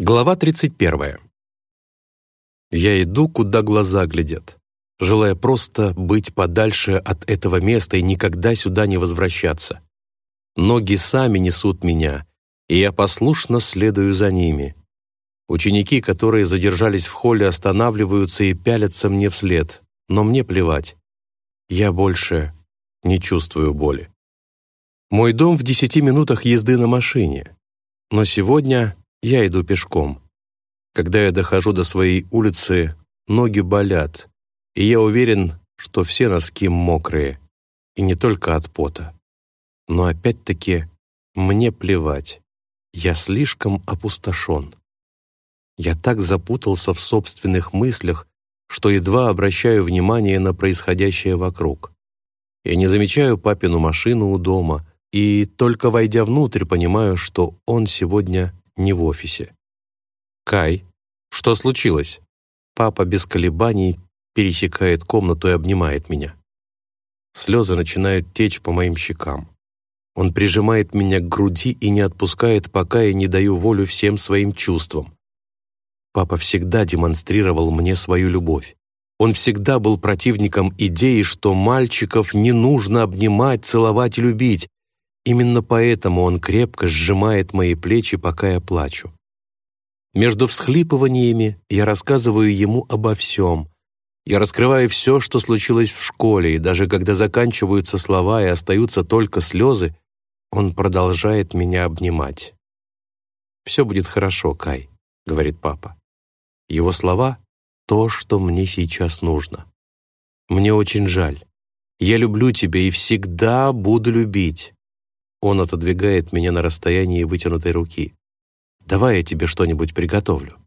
Глава 31. Я иду, куда глаза глядят, желая просто быть подальше от этого места и никогда сюда не возвращаться. Ноги сами несут меня, и я послушно следую за ними. Ученики, которые задержались в холле, останавливаются и пялятся мне вслед, но мне плевать. Я больше не чувствую боли. Мой дом в десяти минутах езды на машине, но сегодня я иду пешком. Когда я дохожу до своей улицы, ноги болят, и я уверен, что все носки мокрые, и не только от пота. Но опять-таки мне плевать. Я слишком опустошен. Я так запутался в собственных мыслях, что едва обращаю внимание на происходящее вокруг. Я не замечаю папину машину у дома, и только войдя внутрь, понимаю, что он сегодня не в офисе. «Кай, что случилось?» Папа без колебаний пересекает комнату и обнимает меня. Слезы начинают течь по моим щекам. Он прижимает меня к груди и не отпускает, пока я не даю волю всем своим чувствам. Папа всегда демонстрировал мне свою любовь. Он всегда был противником идеи, что мальчиков не нужно обнимать, целовать любить, Именно поэтому он крепко сжимает мои плечи, пока я плачу. Между всхлипываниями я рассказываю ему обо всем. Я раскрываю все, что случилось в школе, и даже когда заканчиваются слова и остаются только слезы, он продолжает меня обнимать. «Все будет хорошо, Кай», — говорит папа. Его слова — то, что мне сейчас нужно. Мне очень жаль. Я люблю тебя и всегда буду любить. Он отодвигает меня на расстоянии вытянутой руки. «Давай я тебе что-нибудь приготовлю».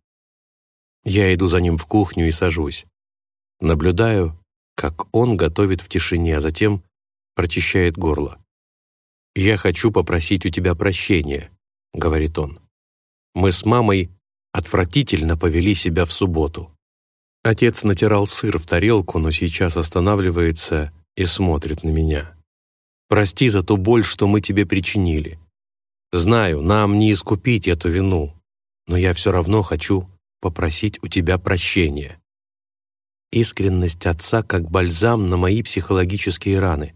Я иду за ним в кухню и сажусь. Наблюдаю, как он готовит в тишине, а затем прочищает горло. «Я хочу попросить у тебя прощения», — говорит он. «Мы с мамой отвратительно повели себя в субботу». Отец натирал сыр в тарелку, но сейчас останавливается и смотрит на меня. Прости за ту боль, что мы тебе причинили. Знаю, нам не искупить эту вину, но я все равно хочу попросить у тебя прощения. Искренность отца как бальзам на мои психологические раны.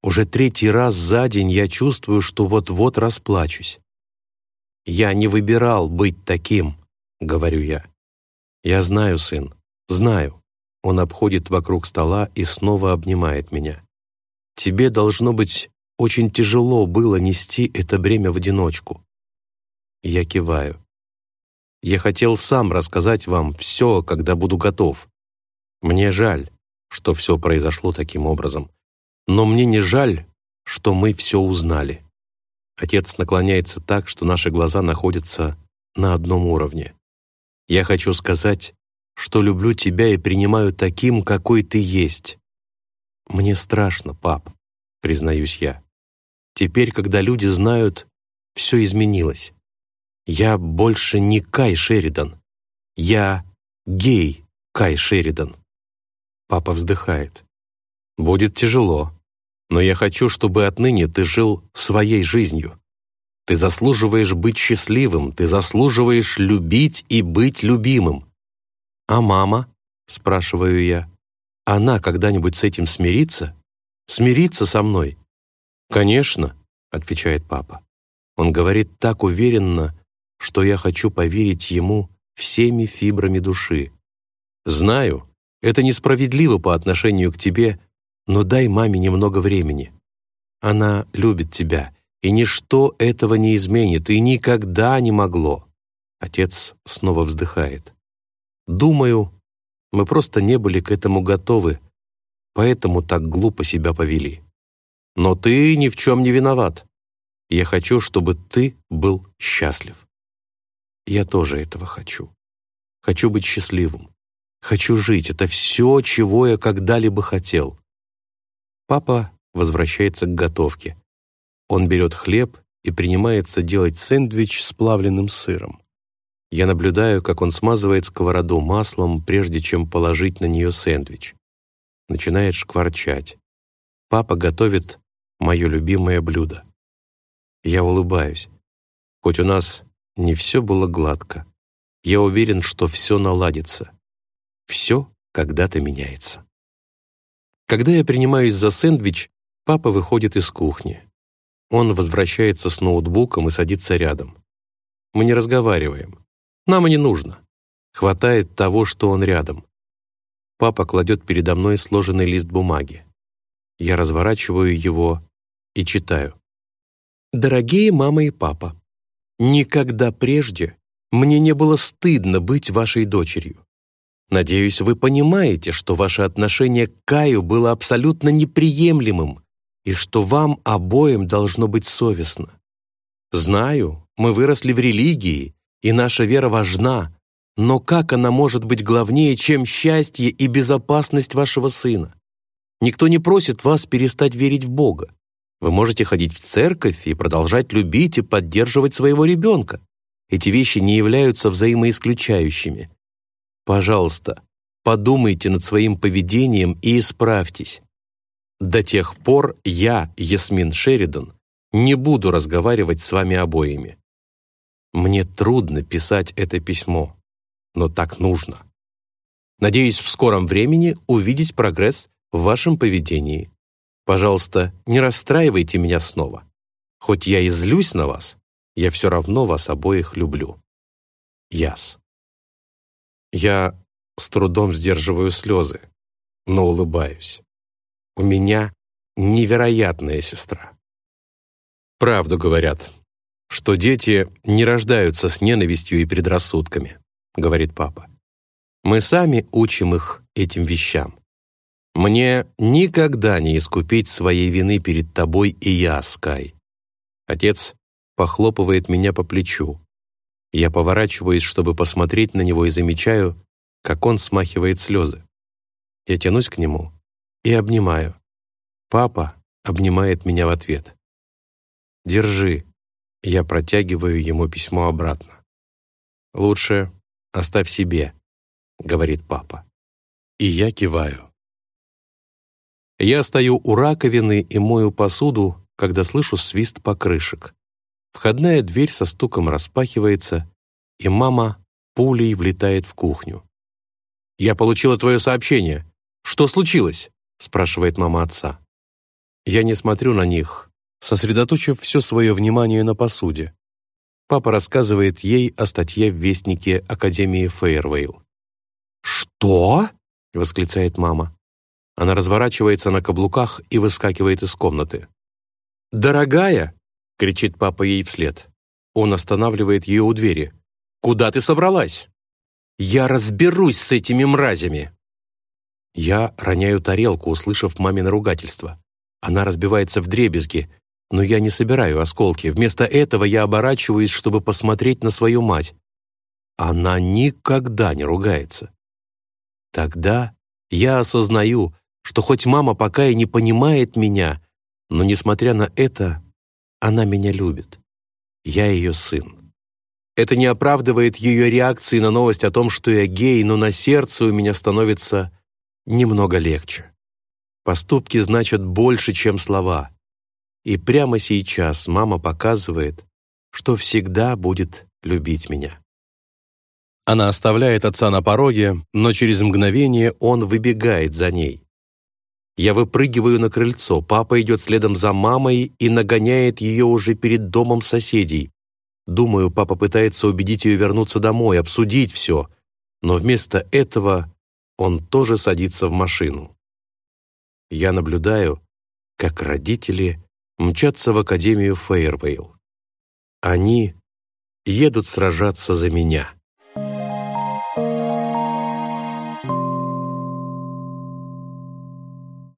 Уже третий раз за день я чувствую, что вот-вот расплачусь. «Я не выбирал быть таким», — говорю я. «Я знаю, сын, знаю». Он обходит вокруг стола и снова обнимает меня. Тебе, должно быть, очень тяжело было нести это бремя в одиночку. Я киваю. Я хотел сам рассказать вам все, когда буду готов. Мне жаль, что все произошло таким образом. Но мне не жаль, что мы все узнали. Отец наклоняется так, что наши глаза находятся на одном уровне. Я хочу сказать, что люблю тебя и принимаю таким, какой ты есть. «Мне страшно, пап», — признаюсь я. «Теперь, когда люди знают, все изменилось. Я больше не Кай Шеридан. Я гей Кай Шеридан». Папа вздыхает. «Будет тяжело, но я хочу, чтобы отныне ты жил своей жизнью. Ты заслуживаешь быть счастливым, ты заслуживаешь любить и быть любимым. А мама?» — спрашиваю я она когда-нибудь с этим смирится? Смирится со мной? Конечно, отвечает папа. Он говорит так уверенно, что я хочу поверить ему всеми фибрами души. Знаю, это несправедливо по отношению к тебе, но дай маме немного времени. Она любит тебя, и ничто этого не изменит, и никогда не могло. Отец снова вздыхает. Думаю, мы просто не были к этому готовы, поэтому так глупо себя повели. Но ты ни в чем не виноват. Я хочу, чтобы ты был счастлив. Я тоже этого хочу. Хочу быть счастливым. Хочу жить. Это все, чего я когда-либо хотел. Папа возвращается к готовке. Он берет хлеб и принимается делать сэндвич с плавленным сыром. Я наблюдаю, как он смазывает сковороду маслом, прежде чем положить на нее сэндвич. Начинает шкварчать. Папа готовит мое любимое блюдо. Я улыбаюсь. Хоть у нас не все было гладко, Я уверен, что все наладится. Все когда-то меняется. Когда я принимаюсь за сэндвич, папа выходит из кухни. Он возвращается с ноутбуком и садится рядом. Мы не разговариваем. Нам и не нужно. Хватает того, что он рядом. Папа кладет передо мной сложенный лист бумаги. Я разворачиваю его и читаю. «Дорогие мама и папа, никогда прежде мне не было стыдно быть вашей дочерью. Надеюсь, вы понимаете, что ваше отношение к Каю было абсолютно неприемлемым и что вам обоим должно быть совестно. Знаю, мы выросли в религии, и наша вера важна, но как она может быть главнее, чем счастье и безопасность вашего сына? Никто не просит вас перестать верить в Бога. Вы можете ходить в церковь и продолжать любить и поддерживать своего ребенка. Эти вещи не являются взаимоисключающими. Пожалуйста, подумайте над своим поведением и исправьтесь. До тех пор я, Ясмин Шеридан, не буду разговаривать с вами обоими. Мне трудно писать это письмо, но так нужно. Надеюсь в скором времени увидеть прогресс в вашем поведении. Пожалуйста, не расстраивайте меня снова. Хоть я и злюсь на вас, я все равно вас обоих люблю. Яс. Я с трудом сдерживаю слезы, но улыбаюсь. У меня невероятная сестра. Правду говорят, что дети не рождаются с ненавистью и предрассудками, говорит папа. Мы сами учим их этим вещам. Мне никогда не искупить своей вины перед тобой и я, Скай. Отец похлопывает меня по плечу. Я поворачиваюсь, чтобы посмотреть на него, и замечаю, как он смахивает слезы. Я тянусь к нему и обнимаю. Папа обнимает меня в ответ. «Держи». Я протягиваю ему письмо обратно. «Лучше оставь себе», — говорит папа. И я киваю. Я стою у раковины и мою посуду, когда слышу свист покрышек. Входная дверь со стуком распахивается, и мама пулей влетает в кухню. «Я получила твое сообщение. Что случилось?» — спрашивает мама отца. Я не смотрю на них, сосредоточив все свое внимание на посуде. Папа рассказывает ей о статье в Вестнике Академии Фейервейл. «Что?» — восклицает мама. Она разворачивается на каблуках и выскакивает из комнаты. «Дорогая!» — кричит папа ей вслед. Он останавливает ее у двери. «Куда ты собралась?» «Я разберусь с этими мразями!» Я роняю тарелку, услышав мамино ругательство. Она разбивается в дребезги, но я не собираю осколки. Вместо этого я оборачиваюсь, чтобы посмотреть на свою мать. Она никогда не ругается. Тогда я осознаю, что хоть мама пока и не понимает меня, но, несмотря на это, она меня любит. Я ее сын. Это не оправдывает ее реакции на новость о том, что я гей, но на сердце у меня становится немного легче. Поступки значат больше, чем слова. И прямо сейчас мама показывает, что всегда будет любить меня. Она оставляет отца на пороге, но через мгновение он выбегает за ней. Я выпрыгиваю на крыльцо, папа идет следом за мамой и нагоняет ее уже перед домом соседей. Думаю, папа пытается убедить ее вернуться домой, обсудить все, но вместо этого он тоже садится в машину. Я наблюдаю, как родители мчатся в Академию Фейервейл. Они едут сражаться за меня.